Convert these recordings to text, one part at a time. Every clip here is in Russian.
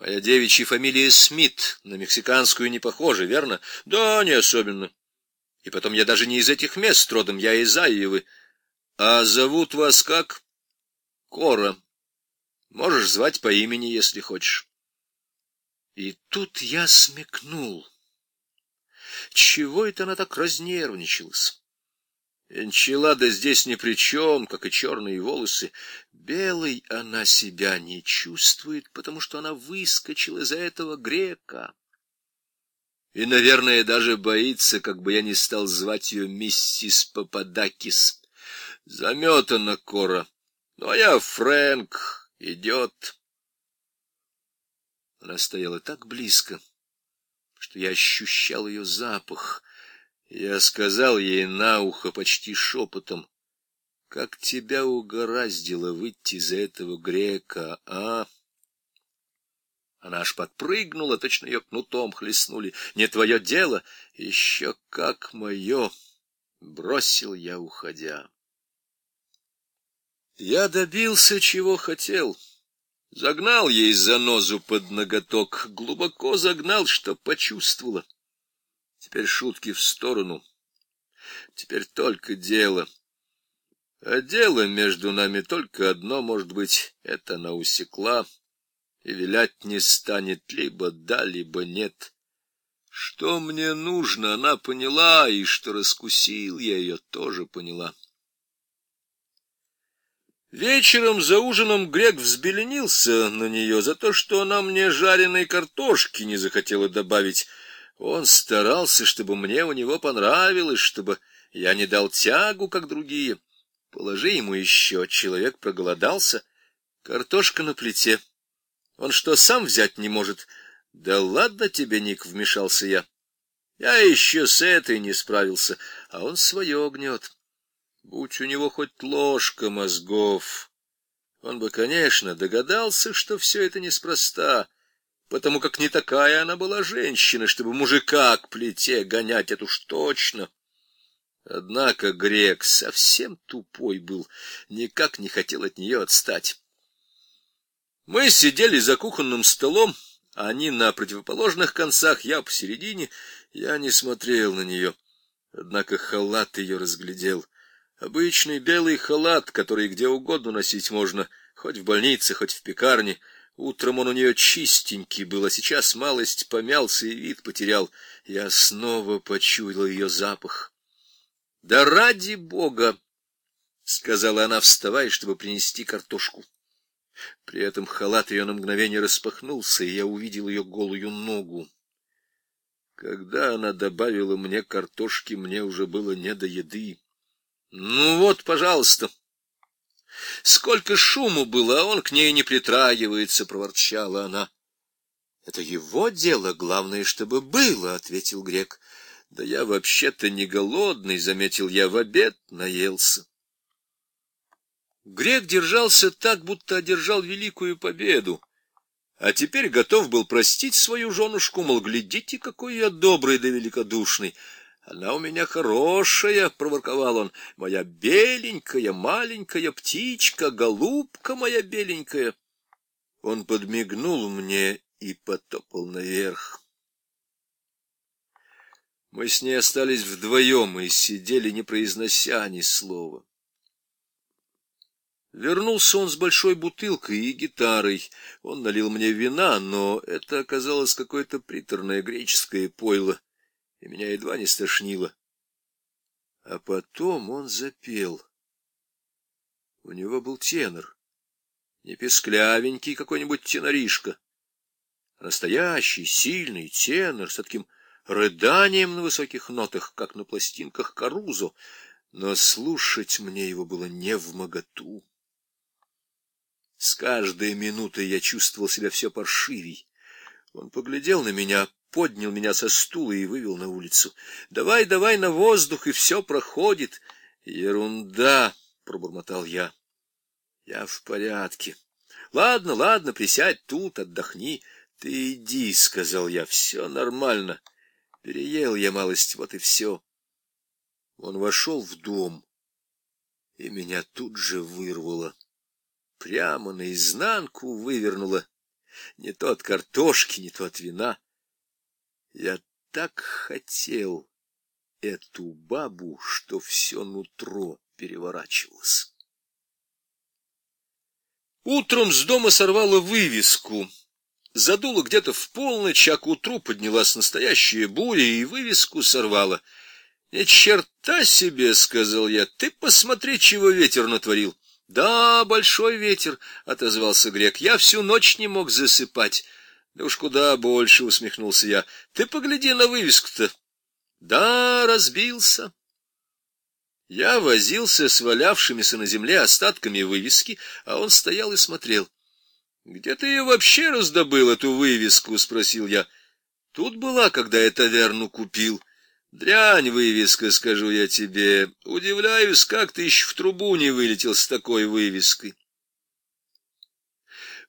Моя девичья фамилия Смит, на мексиканскую не похожа, верно? Да, не особенно. И потом я даже не из этих мест родом, я из Айевы. А зовут вас как? Кора. Можешь звать по имени, если хочешь. И тут я смекнул. Чего это она так разнервничалась? Энчилада здесь ни при чем, как и черные волосы. Белой она себя не чувствует, потому что она выскочила за этого грека. И, наверное, даже боится, как бы я не стал звать ее миссис Пападакис. Заметана Кора. Ну, а я Фрэнк. Идет. Она стояла так близко, что я ощущал ее запах — я сказал ей на ухо почти шепотом, как тебя угораздило выйти за этого грека, а? Она аж подпрыгнула, точно ее кнутом хлестнули. Не твое дело, еще как мое, бросил я, уходя. Я добился, чего хотел. Загнал ей занозу под ноготок, глубоко загнал, что почувствовала. Теперь шутки в сторону. Теперь только дело. А дело между нами только одно, может быть, это она усекла и вилять не станет либо да, либо нет. Что мне нужно, она поняла, и что раскусил я ее, тоже поняла. Вечером за ужином Грек взбеленился на нее за то, что она мне жареной картошки не захотела добавить, он старался, чтобы мне у него понравилось, чтобы я не дал тягу, как другие. Положи ему еще, человек проголодался. Картошка на плите. Он что, сам взять не может? Да ладно тебе, Ник, вмешался я. Я еще с этой не справился, а он свое гнет. Будь у него хоть ложка мозгов, он бы, конечно, догадался, что все это неспроста потому как не такая она была женщина, чтобы мужика к плите гонять, это уж точно. Однако грек совсем тупой был, никак не хотел от нее отстать. Мы сидели за кухонным столом, они на противоположных концах, я посередине, я не смотрел на нее. Однако халат ее разглядел. Обычный белый халат, который где угодно носить можно, хоть в больнице, хоть в пекарне — Утром он у нее чистенький был, а сейчас малость помялся и вид потерял. Я снова почуял ее запах. — Да ради бога! — сказала она, вставая, чтобы принести картошку. При этом халат ее на мгновение распахнулся, и я увидел ее голую ногу. Когда она добавила мне картошки, мне уже было не до еды. — Ну вот, пожалуйста, Сколько шуму было, а он к ней не притрагивается, — проворчала она. — Это его дело, главное, чтобы было, — ответил грек. — Да я вообще-то не голодный, — заметил я, — в обед наелся. Грек держался так, будто одержал великую победу, а теперь готов был простить свою женушку, мол, глядите, какой я добрый да великодушный. Она у меня хорошая, — проворковал он, — моя беленькая, маленькая птичка, голубка моя беленькая. Он подмигнул мне и потопал наверх. Мы с ней остались вдвоем и сидели, не произнося ни слова. Вернулся он с большой бутылкой и гитарой. Он налил мне вина, но это оказалось какое-то приторное греческое пойло и меня едва не стошнило. А потом он запел. У него был тенор, не песклявенький какой-нибудь теноришка, а настоящий, сильный тенор с таким рыданием на высоких нотах, как на пластинках Карузо, но слушать мне его было не в моготу. С каждой минутой я чувствовал себя все паршивей. Он поглядел на меня, поднял меня со стула и вывел на улицу. «Давай, давай на воздух, и все проходит». «Ерунда!» — пробормотал я. «Я в порядке. Ладно, ладно, присядь тут, отдохни. Ты иди», — сказал я, — «все нормально. Переел я малость, вот и все». Он вошел в дом, и меня тут же вырвало. Прямо наизнанку вывернуло. Не то от картошки, не то от вина. Я так хотел эту бабу, что все нутро переворачивалось. Утром с дома сорвала вывеску. Задуло где-то в полночь, а к утру поднялась настоящая буря и вывеску сорвала. — Ни черта себе, — сказал я, — ты посмотри, чего ветер натворил. — Да, большой ветер, — отозвался грек, — я всю ночь не мог засыпать. — Да уж куда больше, — усмехнулся я. — Ты погляди на вывеску-то. — Да, разбился. Я возился с валявшимися на земле остатками вывески, а он стоял и смотрел. — Где ты ее вообще раздобыл, эту вывеску? — спросил я. — Тут была, когда я таверну купил. Дрянь вывеска, скажу я тебе. Удивляюсь, как ты еще в трубу не вылетел с такой вывеской.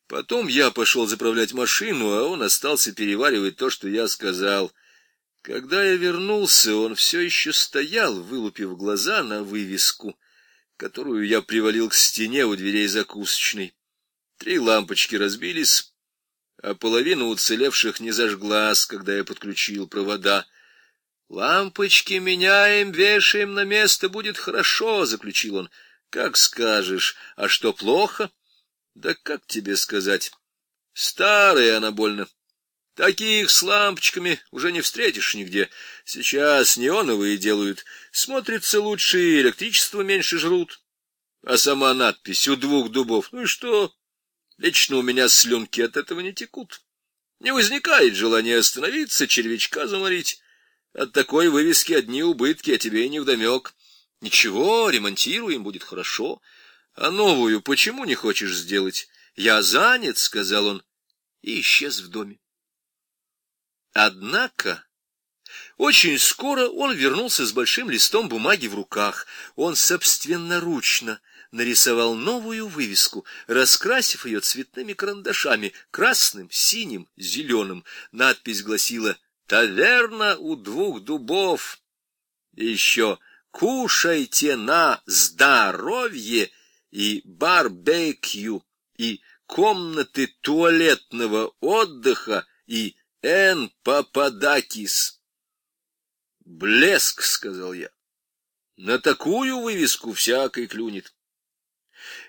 Потом я пошел заправлять машину, а он остался переваривать то, что я сказал. Когда я вернулся, он все еще стоял, вылупив глаза на вывеску, которую я привалил к стене у дверей закусочной. Три лампочки разбились, а половина уцелевших не зажглась, когда я подключил провода. «Лампочки меняем, вешаем на место, будет хорошо», — заключил он. «Как скажешь. А что, плохо?» «Да как тебе сказать? Старая она больно». Таких с лампочками уже не встретишь нигде. Сейчас неоновые делают. Смотрится лучше и электричество меньше жрут. А сама надпись «У двух дубов». Ну и что? Лично у меня слюнки от этого не текут. Не возникает желания остановиться, червячка заморить. От такой вывески одни убытки, а тебе и невдомек. Ничего, ремонтируем, будет хорошо. А новую почему не хочешь сделать? Я занят, — сказал он, и исчез в доме. Однако очень скоро он вернулся с большим листом бумаги в руках. Он собственноручно нарисовал новую вывеску, раскрасив ее цветными карандашами, красным, синим, зеленым. Надпись гласила «Таверна у двух дубов». И еще «Кушайте на здоровье» и «Барбекю» и «Комнаты туалетного отдыха» и Эн Пападакис. Блеск, сказал я. На такую вывеску всякой клюнет.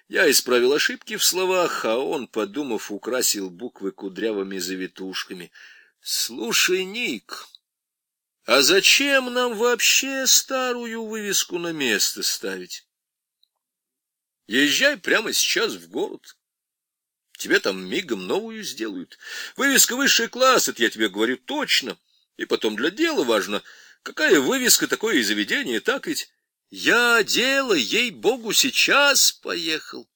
Я исправил ошибки в словах, а он, подумав, украсил буквы кудрявыми завитушками. Слушай, Ник, а зачем нам вообще старую вывеску на место ставить? Езжай прямо сейчас в город. Тебе там мигом новую сделают. Вывеска высший класс, это я тебе говорю точно. И потом для дела важно, какая вывеска, такое и заведение, так ведь? Я дело, ей-богу, сейчас поехал.